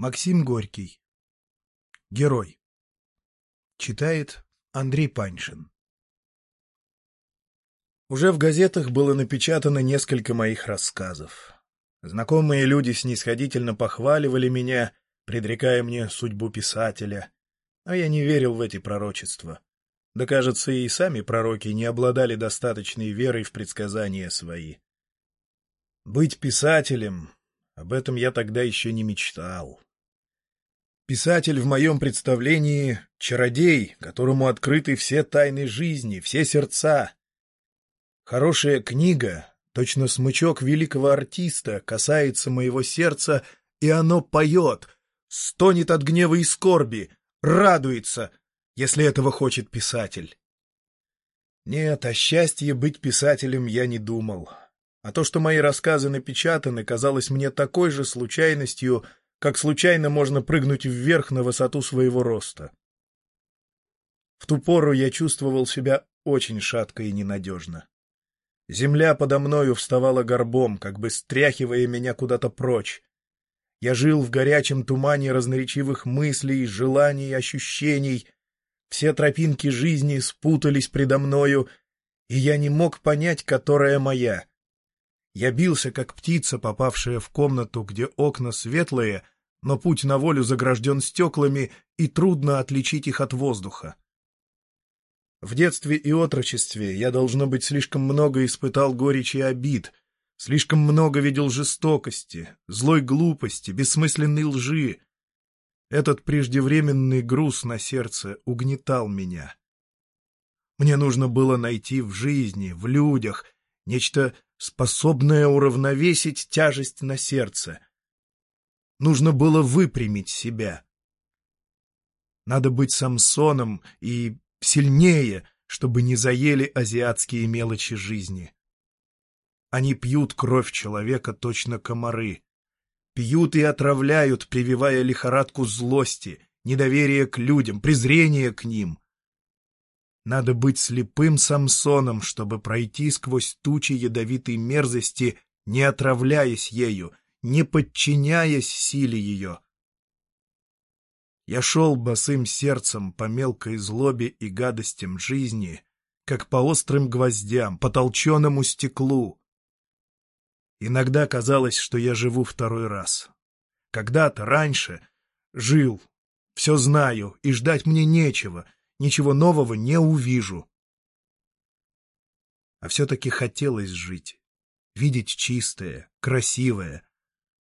Максим Горький. Герой. Читает Андрей Паншин. Уже в газетах было напечатано несколько моих рассказов. Знакомые люди снисходительно похваливали меня, предрекая мне судьбу писателя, а я не верил в эти пророчества. Да, кажется, и сами пророки не обладали достаточной верой в предсказания свои. Быть писателем — об этом я тогда еще не мечтал. Писатель в моем представлении — чародей, которому открыты все тайны жизни, все сердца. Хорошая книга, точно смычок великого артиста, касается моего сердца, и оно поет, стонет от гнева и скорби, радуется, если этого хочет писатель. Нет, о счастье быть писателем я не думал. А то, что мои рассказы напечатаны, казалось мне такой же случайностью — как случайно можно прыгнуть вверх на высоту своего роста. В ту пору я чувствовал себя очень шатко и ненадежно. Земля подо мною вставала горбом, как бы стряхивая меня куда-то прочь. Я жил в горячем тумане разноречивых мыслей, желаний, ощущений. Все тропинки жизни спутались предо мною, и я не мог понять, которая моя. Я бился, как птица, попавшая в комнату, где окна светлые, но путь на волю загражден стеклами, и трудно отличить их от воздуха. В детстве и отрочестве я, должно быть, слишком много испытал горечи и обид, слишком много видел жестокости, злой глупости, бессмысленной лжи. Этот преждевременный груз на сердце угнетал меня. Мне нужно было найти в жизни, в людях, нечто способное уравновесить тяжесть на сердце. Нужно было выпрямить себя. Надо быть Самсоном и сильнее, чтобы не заели азиатские мелочи жизни. Они пьют кровь человека точно комары. Пьют и отравляют, прививая лихорадку злости, недоверие к людям, презрение к ним. Надо быть слепым Самсоном, чтобы пройти сквозь тучи ядовитой мерзости, не отравляясь ею, не подчиняясь силе ее. Я шел босым сердцем по мелкой злобе и гадостям жизни, как по острым гвоздям, по толченому стеклу. Иногда казалось, что я живу второй раз. Когда-то, раньше, жил, все знаю, и ждать мне нечего — ничего нового не увижу. А все-таки хотелось жить, видеть чистое, красивое.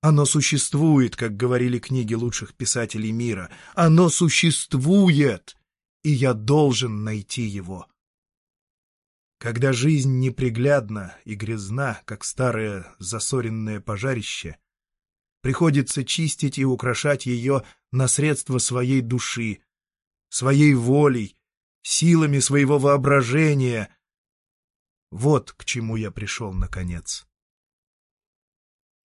Оно существует, как говорили книги лучших писателей мира. Оно существует, и я должен найти его. Когда жизнь неприглядна и грязна, как старое засоренное пожарище, приходится чистить и украшать ее на средства своей души, своей волей, силами своего воображения. Вот к чему я пришел наконец.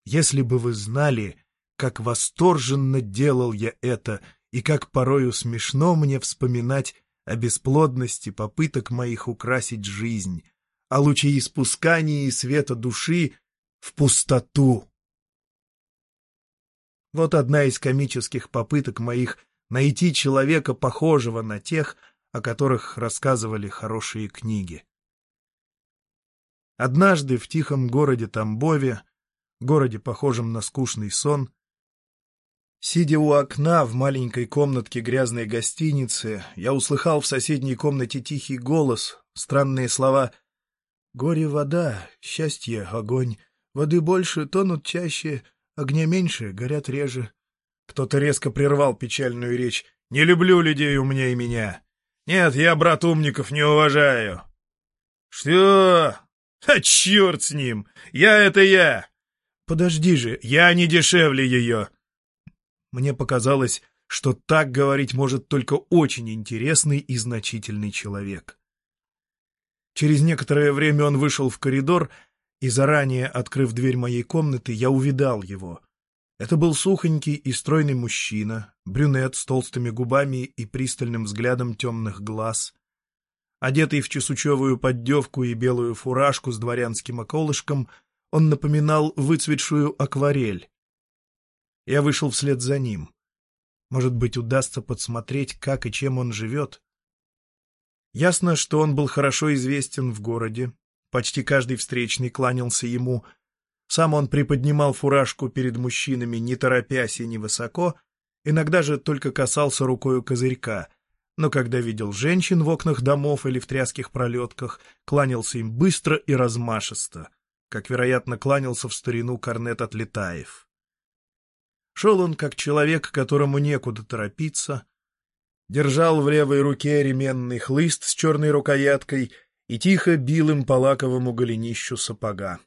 Если бы вы знали, как восторженно делал я это и как порою смешно мне вспоминать о бесплодности попыток моих украсить жизнь, о лучеиспускании света души в пустоту. Вот одна из комических попыток моих найти человека, похожего на тех, о которых рассказывали хорошие книги. Однажды в тихом городе Тамбове, городе, похожем на скучный сон, сидя у окна в маленькой комнатке грязной гостиницы, я услыхал в соседней комнате тихий голос, странные слова «Горе — вода, счастье — огонь, воды больше, тонут чаще, огня меньше, горят реже». Кто-то резко прервал печальную речь. «Не люблю людей умнее меня. Нет, я брат умников не уважаю». «Что? А черт с ним! Я — это я!» «Подожди же, я не дешевле ее!» Мне показалось, что так говорить может только очень интересный и значительный человек. Через некоторое время он вышел в коридор, и заранее, открыв дверь моей комнаты, я увидал его. Это был сухонький и стройный мужчина, брюнет с толстыми губами и пристальным взглядом темных глаз. Одетый в чесучевую поддевку и белую фуражку с дворянским околышком, он напоминал выцветшую акварель. Я вышел вслед за ним. Может быть, удастся подсмотреть, как и чем он живет. Ясно, что он был хорошо известен в городе. Почти каждый встречный кланялся ему. Сам он приподнимал фуражку перед мужчинами, не торопясь и невысоко, иногда же только касался рукою козырька, но когда видел женщин в окнах домов или в тряских пролетках, кланялся им быстро и размашисто, как, вероятно, кланялся в старину корнет Отлетаев. Шел он как человек, которому некуда торопиться, держал в левой руке ременный хлыст с черной рукояткой и тихо бил им по лаковому голенищу сапога.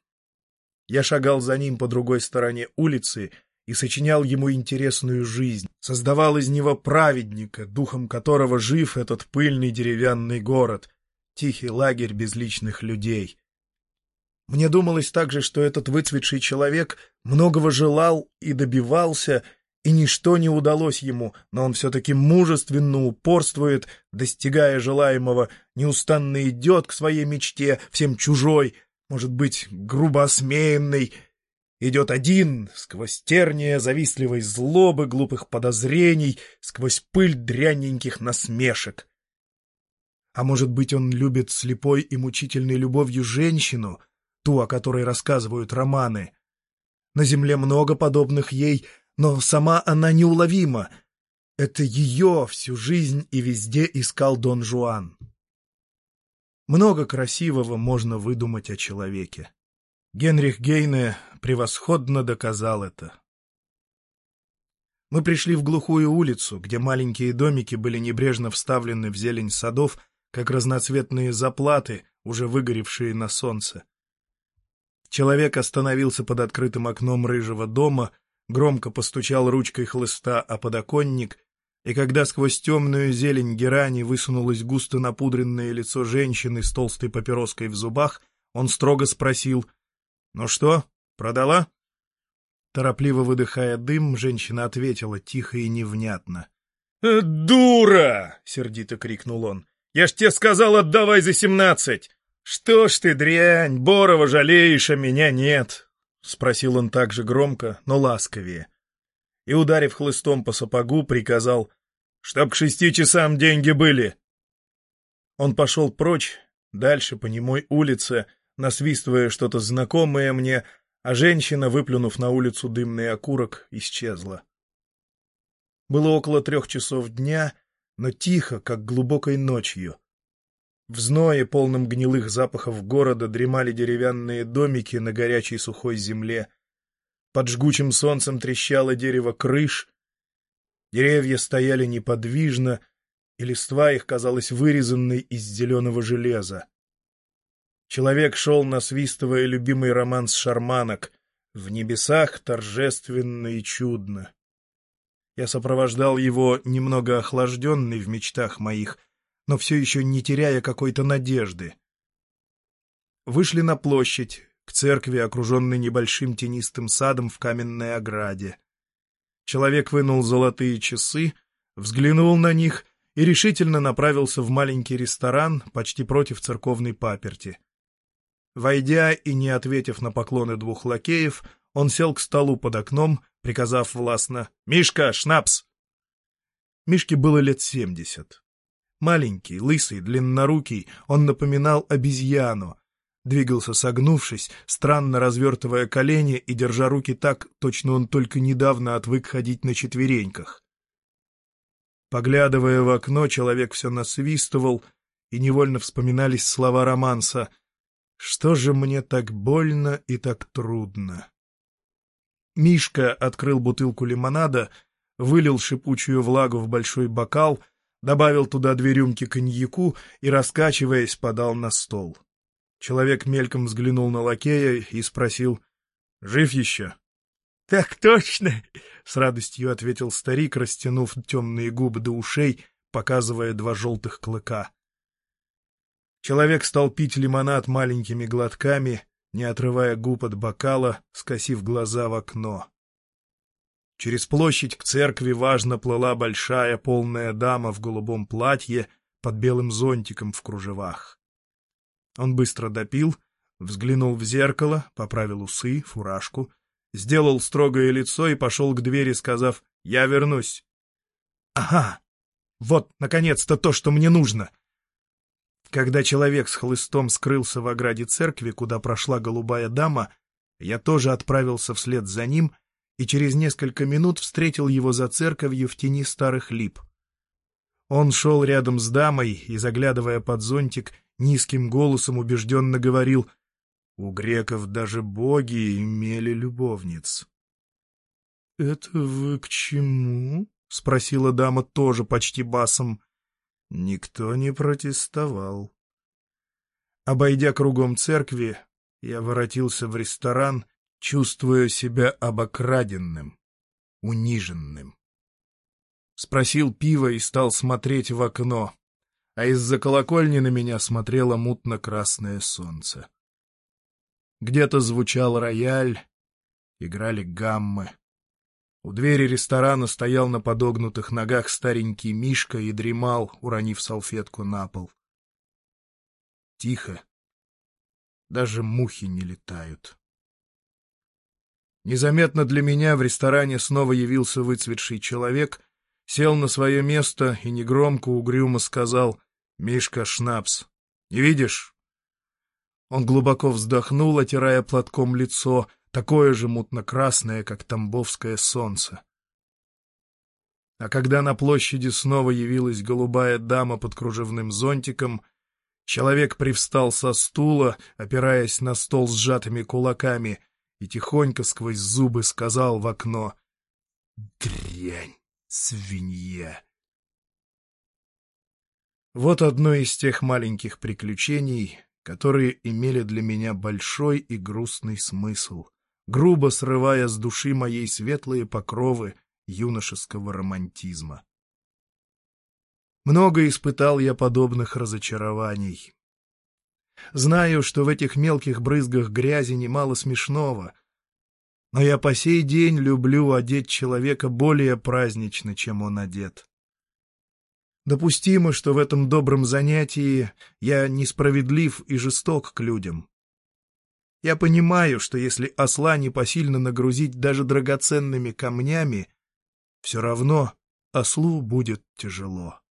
Я шагал за ним по другой стороне улицы и сочинял ему интересную жизнь, создавал из него праведника, духом которого жив этот пыльный деревянный город, тихий лагерь безличных людей. Мне думалось также, что этот выцветший человек многого желал и добивался, и ничто не удалось ему, но он все-таки мужественно упорствует, достигая желаемого, неустанно идет к своей мечте, всем чужой, может быть, грубо осмеянный, идет один, сквозь терния завистливой злобы, глупых подозрений, сквозь пыль дрянненьких насмешек. А может быть, он любит слепой и мучительной любовью женщину — ту, о которой рассказывают романы. На земле много подобных ей, но сама она неуловима. Это ее всю жизнь и везде искал Дон Жуан. Много красивого можно выдумать о человеке. Генрих Гейне превосходно доказал это. Мы пришли в глухую улицу, где маленькие домики были небрежно вставлены в зелень садов, как разноцветные заплаты, уже выгоревшие на солнце. Человек остановился под открытым окном рыжего дома, громко постучал ручкой хлыста о подоконник, и когда сквозь темную зелень герани высунулось густо напудренное лицо женщины с толстой папироской в зубах, он строго спросил «Ну что, продала?» Торопливо выдыхая дым, женщина ответила тихо и невнятно. «Э, «Дура!» — сердито крикнул он. «Я ж тебе сказал, отдавай за семнадцать! «Что ж ты, дрянь, Борова жалеешь, а меня нет?» — спросил он так же громко, но ласковее. И, ударив хлыстом по сапогу, приказал, «Чтоб к шести часам деньги были!» Он пошел прочь, дальше по немой улице, насвистывая что-то знакомое мне, а женщина, выплюнув на улицу дымный окурок, исчезла. Было около трех часов дня, но тихо, как глубокой ночью — в зное, полном гнилых запахов города, дремали деревянные домики на горячей сухой земле. Под жгучим солнцем трещало дерево крыш. Деревья стояли неподвижно, и листва их казалась вырезанной из зеленого железа. Человек шел, насвистывая любимый романс шарманок, в небесах торжественно и чудно. Я сопровождал его, немного охлажденный в мечтах моих, но все еще не теряя какой-то надежды. Вышли на площадь, к церкви, окруженной небольшим тенистым садом в каменной ограде. Человек вынул золотые часы, взглянул на них и решительно направился в маленький ресторан почти против церковной паперти. Войдя и не ответив на поклоны двух лакеев, он сел к столу под окном, приказав властно «Мишка, шнапс!». Мишке было лет семьдесят. Маленький, лысый, длиннорукий, он напоминал обезьяну. Двигался согнувшись, странно развертывая колени и держа руки так, точно он только недавно отвык ходить на четвереньках. Поглядывая в окно, человек все насвистывал, и невольно вспоминались слова романса «Что же мне так больно и так трудно?» Мишка открыл бутылку лимонада, вылил шипучую влагу в большой бокал — добавил туда две рюмки коньяку и, раскачиваясь, подал на стол. Человек мельком взглянул на лакея и спросил, «Жив еще?» «Так точно!» — с радостью ответил старик, растянув темные губы до ушей, показывая два желтых клыка. Человек стал пить лимонад маленькими глотками, не отрывая губ от бокала, скосив глаза в окно. Через площадь к церкви важно плыла большая полная дама в голубом платье под белым зонтиком в кружевах. Он быстро допил, взглянул в зеркало, поправил усы, фуражку сделал строгое лицо и пошел к двери, сказав «Я вернусь». «Ага, вот, наконец-то, то, что мне нужно!» Когда человек с хлыстом скрылся в ограде церкви, куда прошла голубая дама, я тоже отправился вслед за ним и через несколько минут встретил его за церковью в тени старых лип. Он шел рядом с дамой и, заглядывая под зонтик, низким голосом убежденно говорил «У греков даже боги имели любовниц». «Это вы к чему?» — спросила дама тоже почти басом. Никто не протестовал. Обойдя кругом церкви, я воротился в ресторан, чувствуя себя обокраденным, униженным. Спросил пива и стал смотреть в окно, а из-за колокольни на меня смотрело мутно-красное солнце. Где-то звучал рояль, играли гаммы. У двери ресторана стоял на подогнутых ногах старенький Мишка и дремал, уронив салфетку на пол. Тихо. Даже мухи не летают. Незаметно для меня в ресторане снова явился выцветший человек, сел на свое место и негромко угрюмо сказал «Мишка, шнапс. Не видишь?» Он глубоко вздохнул, отирая платком лицо, такое же мутно-красное, как тамбовское солнце. А когда на площади снова явилась голубая дама под кружевным зонтиком, человек привстал со стула, опираясь на стол с сжатыми кулаками, и тихонько сквозь зубы сказал в окно «Дрянь, свинья!» Вот одно из тех маленьких приключений, которые имели для меня большой и грустный смысл грубо срывая с души моей светлые покровы юношеского романтизма. Много испытал я подобных разочарований. Знаю, что в этих мелких брызгах грязи немало смешного, но я по сей день люблю одеть человека более празднично, чем он одет. Допустимо, что в этом добром занятии я несправедлив и жесток к людям. Я понимаю, что если осла не посильно нагрузить даже драгоценными камнями, все равно ослу будет тяжело.